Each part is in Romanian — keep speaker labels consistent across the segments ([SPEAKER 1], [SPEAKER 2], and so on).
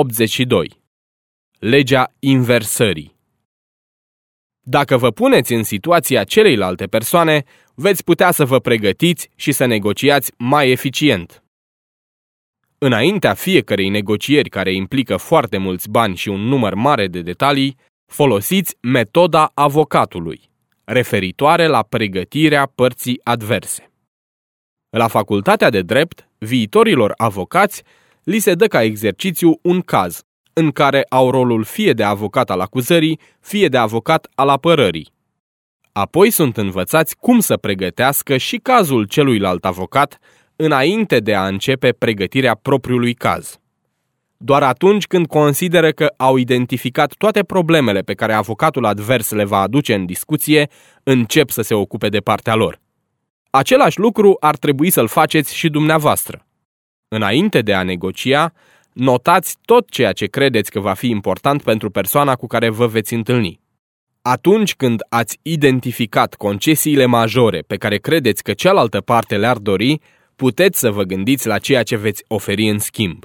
[SPEAKER 1] 82. Legea inversării Dacă vă puneți în situația celeilalte persoane, veți putea să vă pregătiți și să negociați mai eficient. Înaintea fiecărei negocieri care implică foarte mulți bani și un număr mare de detalii, folosiți metoda avocatului, referitoare la pregătirea părții adverse. La facultatea de drept, viitorilor avocați li se dă ca exercițiu un caz, în care au rolul fie de avocat al acuzării, fie de avocat al apărării. Apoi sunt învățați cum să pregătească și cazul celuilalt avocat înainte de a începe pregătirea propriului caz. Doar atunci când consideră că au identificat toate problemele pe care avocatul advers le va aduce în discuție, încep să se ocupe de partea lor. Același lucru ar trebui să-l faceți și dumneavoastră. Înainte de a negocia, notați tot ceea ce credeți că va fi important pentru persoana cu care vă veți întâlni. Atunci când ați identificat concesiile majore pe care credeți că cealaltă parte le-ar dori, puteți să vă gândiți la ceea ce veți oferi în schimb.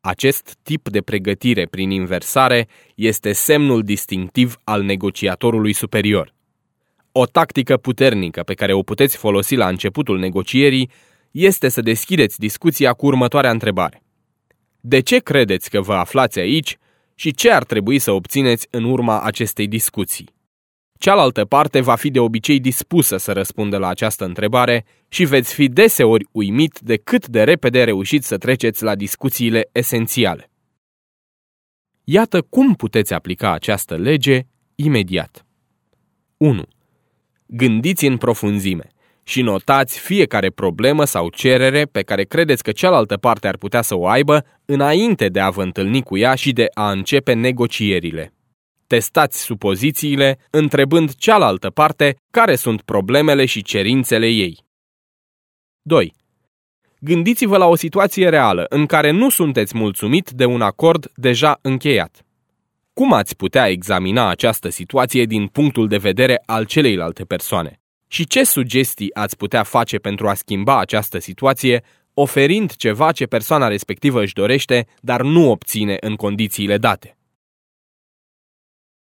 [SPEAKER 1] Acest tip de pregătire prin inversare este semnul distinctiv al negociatorului superior. O tactică puternică pe care o puteți folosi la începutul negocierii este să deschideți discuția cu următoarea întrebare. De ce credeți că vă aflați aici și ce ar trebui să obțineți în urma acestei discuții? Cealaltă parte va fi de obicei dispusă să răspundă la această întrebare și veți fi deseori uimit de cât de repede reușiți să treceți la discuțiile esențiale. Iată cum puteți aplica această lege imediat. 1. Gândiți în profunzime și notați fiecare problemă sau cerere pe care credeți că cealaltă parte ar putea să o aibă înainte de a vă întâlni cu ea și de a începe negocierile. Testați supozițiile, întrebând cealaltă parte care sunt problemele și cerințele ei. 2. Gândiți-vă la o situație reală în care nu sunteți mulțumit de un acord deja încheiat. Cum ați putea examina această situație din punctul de vedere al celeilalte persoane? Și ce sugestii ați putea face pentru a schimba această situație, oferind ceva ce persoana respectivă își dorește, dar nu obține în condițiile date?